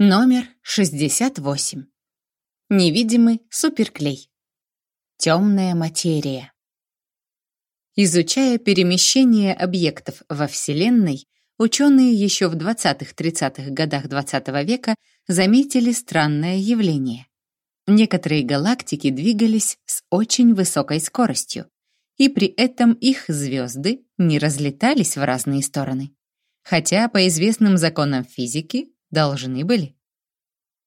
Номер 68. Невидимый суперклей. Темная материя. Изучая перемещение объектов во Вселенной, ученые еще в 20-30-х годах XX -го века заметили странное явление. Некоторые галактики двигались с очень высокой скоростью, и при этом их звезды не разлетались в разные стороны. Хотя по известным законам физики должны были.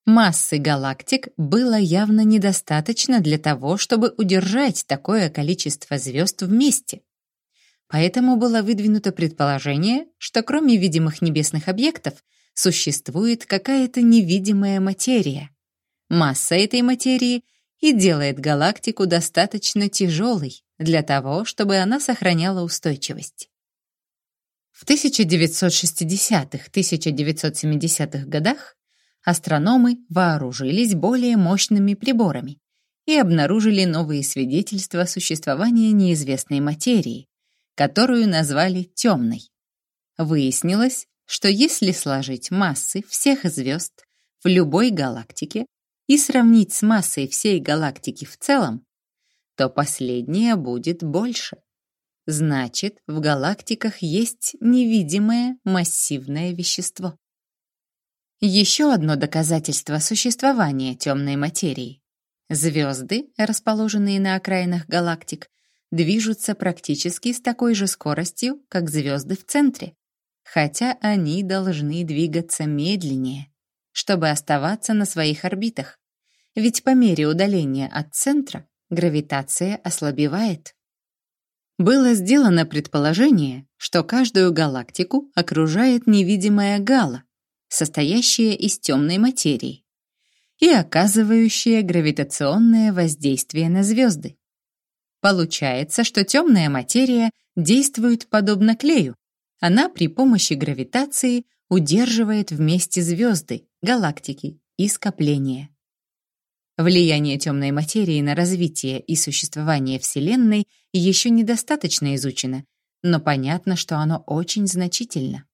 Массы галактик было явно недостаточно для того, чтобы удержать такое количество звезд вместе. Поэтому было выдвинуто предположение, что кроме видимых небесных объектов существует какая-то невидимая материя. Масса этой материи и делает галактику достаточно тяжелой для того, чтобы она сохраняла устойчивость. В 1960-1970-х годах астрономы вооружились более мощными приборами и обнаружили новые свидетельства существования неизвестной материи, которую назвали темной. Выяснилось, что если сложить массы всех звезд в любой галактике и сравнить с массой всей галактики в целом, то последняя будет больше. Значит, в галактиках есть невидимое массивное вещество. Еще одно доказательство существования темной материи. Звезды, расположенные на окраинах галактик, движутся практически с такой же скоростью, как звезды в центре, хотя они должны двигаться медленнее, чтобы оставаться на своих орбитах. Ведь по мере удаления от центра гравитация ослабевает. Было сделано предположение, что каждую галактику окружает невидимая гала, состоящая из темной материи и оказывающая гравитационное воздействие на звезды. Получается, что темная материя действует подобно клею. Она при помощи гравитации удерживает вместе звезды, галактики и скопления. Влияние темной материи на развитие и существование Вселенной еще недостаточно изучено, но понятно, что оно очень значительно.